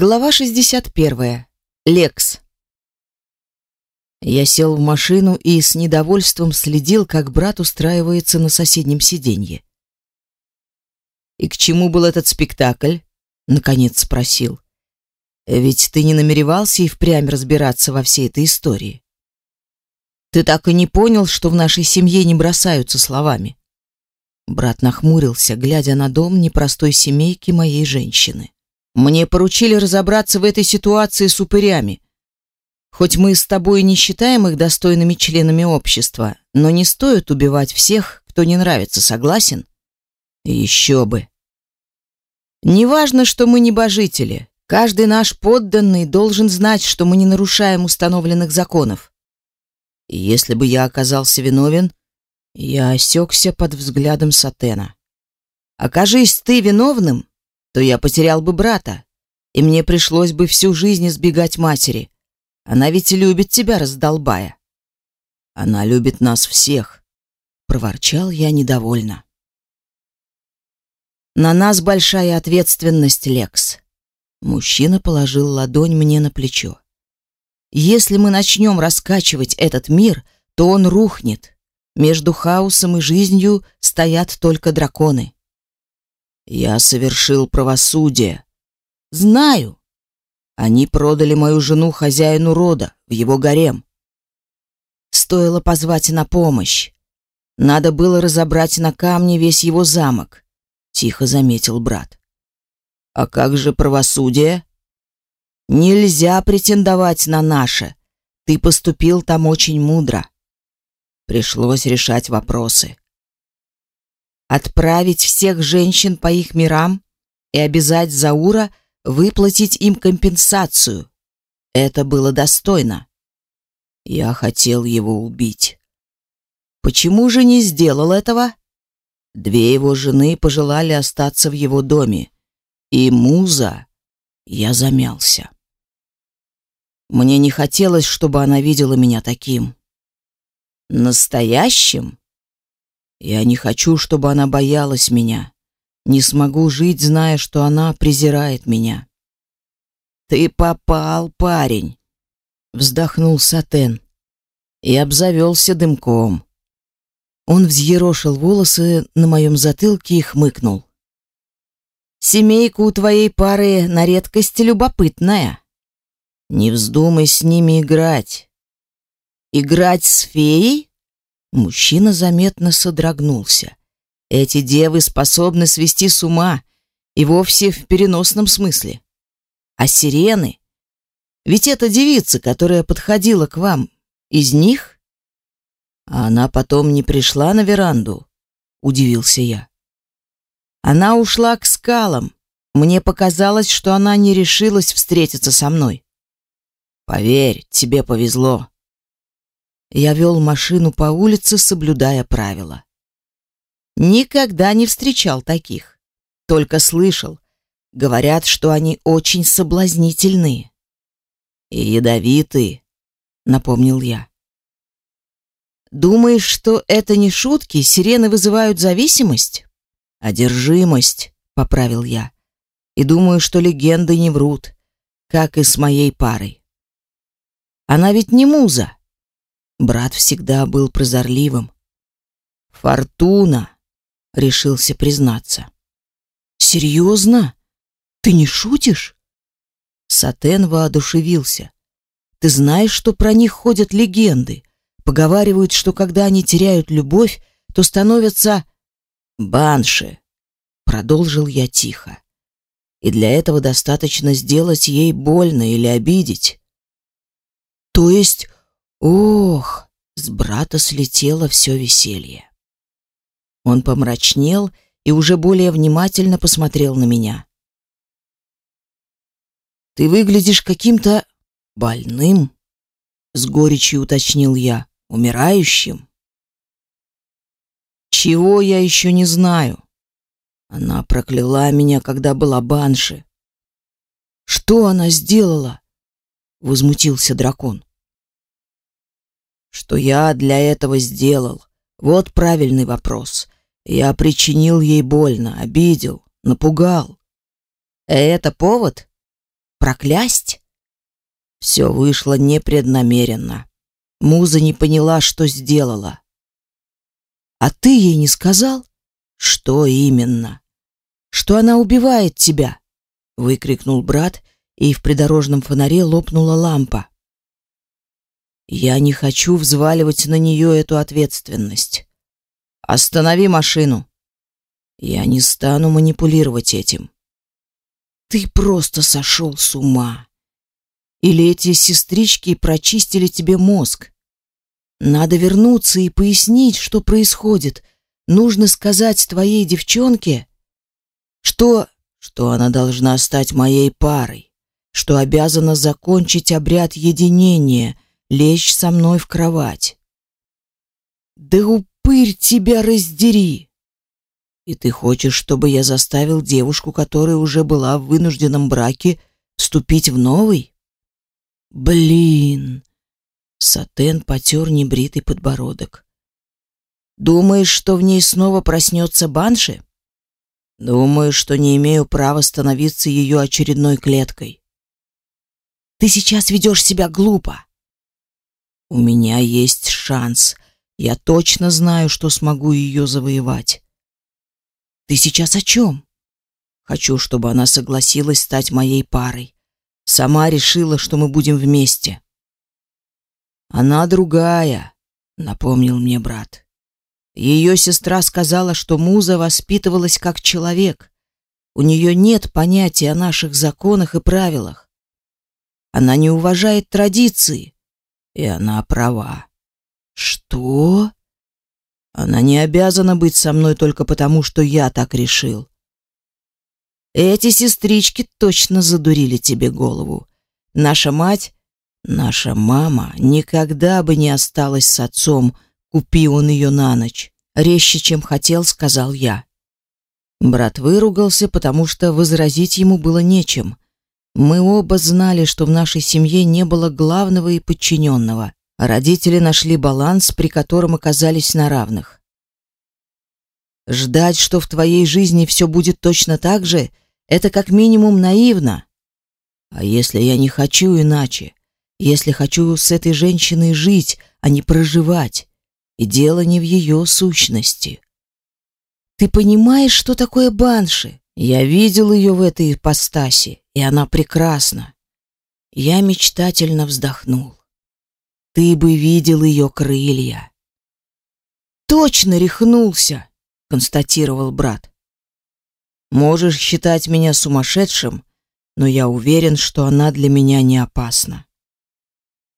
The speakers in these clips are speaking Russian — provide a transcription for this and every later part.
Глава 61. Лекс. Я сел в машину и с недовольством следил, как брат устраивается на соседнем сиденье. «И к чему был этот спектакль?» — наконец спросил. «Ведь ты не намеревался и впрямь разбираться во всей этой истории. Ты так и не понял, что в нашей семье не бросаются словами?» Брат нахмурился, глядя на дом непростой семейки моей женщины. Мне поручили разобраться в этой ситуации с упырями. Хоть мы с тобой не считаем их достойными членами общества, но не стоит убивать всех, кто не нравится, согласен? Еще бы. Неважно, что мы небожители. Каждый наш подданный должен знать, что мы не нарушаем установленных законов. Если бы я оказался виновен, я осекся под взглядом Сатена. Окажись ты виновным, то я потерял бы брата, и мне пришлось бы всю жизнь избегать матери. Она ведь любит тебя, раздолбая. Она любит нас всех, проворчал я недовольно. На нас большая ответственность, Лекс. Мужчина положил ладонь мне на плечо. Если мы начнем раскачивать этот мир, то он рухнет. Между хаосом и жизнью стоят только драконы. Я совершил правосудие. Знаю. Они продали мою жену хозяину рода в его гарем. Стоило позвать на помощь. Надо было разобрать на камне весь его замок, тихо заметил брат. А как же правосудие? Нельзя претендовать на наше. Ты поступил там очень мудро. Пришлось решать вопросы. Отправить всех женщин по их мирам и обязать Заура выплатить им компенсацию. Это было достойно. Я хотел его убить. Почему же не сделал этого? Две его жены пожелали остаться в его доме. И Муза... Я замялся. Мне не хотелось, чтобы она видела меня таким. Настоящим? Я не хочу, чтобы она боялась меня. Не смогу жить, зная, что она презирает меня. Ты попал, парень, вздохнул Сатен и обзавелся дымком. Он взъерошил волосы на моем затылке и хмыкнул. Семейка у твоей пары на редкость любопытная. Не вздумай с ними играть. Играть с феей? Мужчина заметно содрогнулся. Эти девы способны свести с ума, и вовсе в переносном смысле. А сирены? Ведь это девица, которая подходила к вам, из них? А она потом не пришла на веранду, удивился я. Она ушла к скалам. Мне показалось, что она не решилась встретиться со мной. Поверь, тебе повезло. Я вел машину по улице, соблюдая правила. Никогда не встречал таких. Только слышал. Говорят, что они очень соблазнительные. И ядовитые, напомнил я. Думаешь, что это не шутки, сирены вызывают зависимость? Одержимость, поправил я. И думаю, что легенды не врут, как и с моей парой. Она ведь не муза. Брат всегда был прозорливым. Фортуна, решился признаться. Серьезно? Ты не шутишь? Сатен воодушевился. Ты знаешь, что про них ходят легенды? Поговаривают, что когда они теряют любовь, то становятся банши. Продолжил я тихо. И для этого достаточно сделать ей больно или обидеть. То есть Ох, с брата слетело все веселье. Он помрачнел и уже более внимательно посмотрел на меня. Ты выглядишь каким-то больным, с горечью уточнил я, умирающим. Чего я еще не знаю? Она прокляла меня, когда была банши. Что она сделала? возмутился дракон. Что я для этого сделал? Вот правильный вопрос. Я причинил ей больно, обидел, напугал. Это повод? проклясть? Все вышло непреднамеренно. Муза не поняла, что сделала. А ты ей не сказал? Что именно? Что она убивает тебя? выкрикнул брат, и в придорожном фонаре лопнула лампа. Я не хочу взваливать на нее эту ответственность. Останови машину. Я не стану манипулировать этим. Ты просто сошел с ума. Или эти сестрички прочистили тебе мозг? Надо вернуться и пояснить, что происходит. Нужно сказать твоей девчонке, что что она должна стать моей парой, что обязана закончить обряд единения, лечь со мной в кровать. Да упырь тебя раздери! И ты хочешь, чтобы я заставил девушку, которая уже была в вынужденном браке, вступить в новый? Блин! Сатен потер небритый подбородок. Думаешь, что в ней снова проснется банши? Думаю, что не имею права становиться ее очередной клеткой. Ты сейчас ведешь себя глупо. У меня есть шанс. Я точно знаю, что смогу ее завоевать. Ты сейчас о чем? Хочу, чтобы она согласилась стать моей парой. Сама решила, что мы будем вместе. Она другая, напомнил мне брат. Ее сестра сказала, что Муза воспитывалась как человек. У нее нет понятия о наших законах и правилах. Она не уважает традиции. И она права. Что? Она не обязана быть со мной только потому, что я так решил. Эти сестрички точно задурили тебе голову. Наша мать, наша мама никогда бы не осталась с отцом, Купи он ее на ночь. Резче, чем хотел, сказал я. Брат выругался, потому что возразить ему было нечем. Мы оба знали, что в нашей семье не было главного и подчиненного. Родители нашли баланс, при котором оказались на равных. Ждать, что в твоей жизни все будет точно так же, это как минимум наивно. А если я не хочу иначе? Если хочу с этой женщиной жить, а не проживать? И дело не в ее сущности. Ты понимаешь, что такое банши? Я видел ее в этой ипостаси, и она прекрасна. Я мечтательно вздохнул. Ты бы видел ее крылья. Точно рехнулся, констатировал брат. Можешь считать меня сумасшедшим, но я уверен, что она для меня не опасна.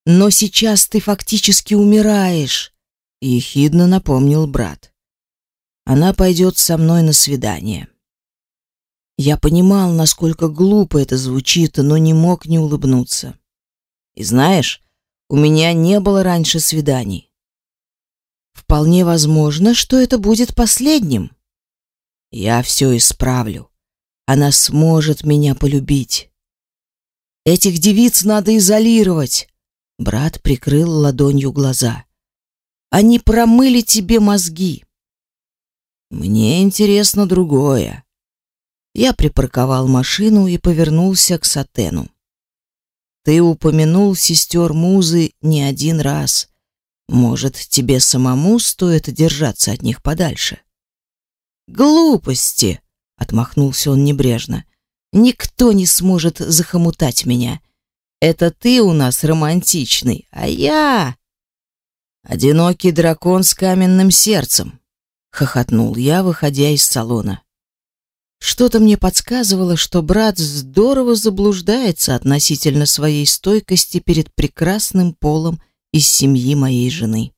Но сейчас ты фактически умираешь, ехидно напомнил брат. Она пойдет со мной на свидание. Я понимал, насколько глупо это звучит, но не мог не улыбнуться. И знаешь, у меня не было раньше свиданий. Вполне возможно, что это будет последним. Я все исправлю. Она сможет меня полюбить. Этих девиц надо изолировать. Брат прикрыл ладонью глаза. Они промыли тебе мозги. Мне интересно другое. Я припарковал машину и повернулся к Сатену. Ты упомянул сестер Музы не один раз. Может, тебе самому стоит держаться от них подальше? Глупости, отмахнулся он небрежно. Никто не сможет захомутать меня. Это ты у нас романтичный, а я Одинокий дракон с каменным сердцем, хохотнул я, выходя из салона. Что-то мне подсказывало, что брат здорово заблуждается относительно своей стойкости перед прекрасным полом из семьи моей жены.